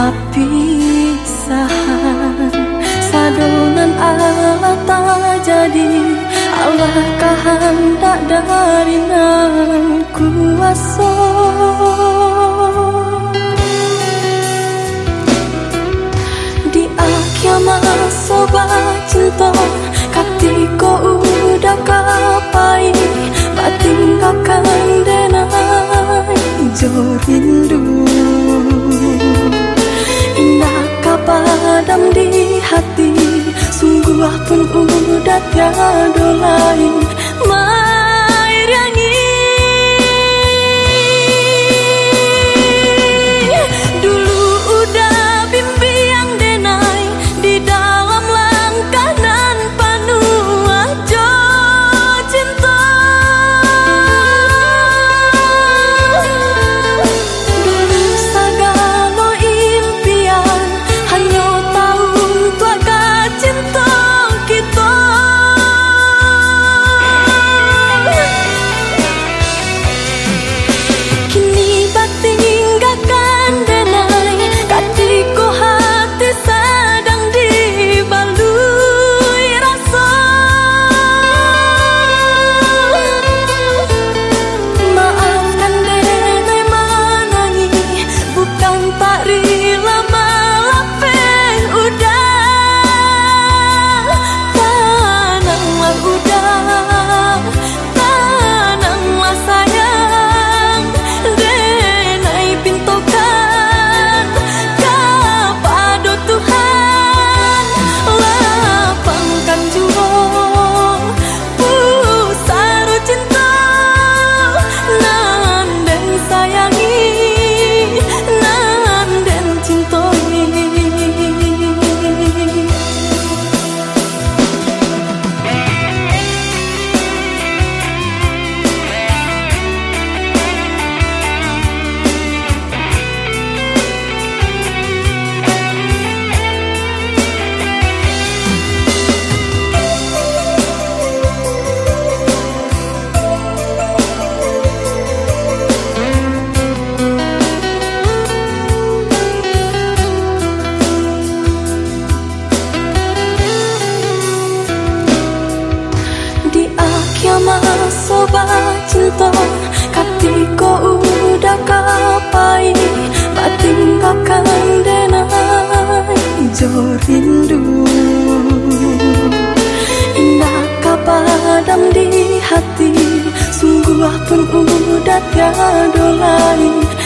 Papisahan Sadonan Allah tak jadi. Allah kehendak dari nan kuasa hati. Sungguh pun udah tiada lain kapadam di hati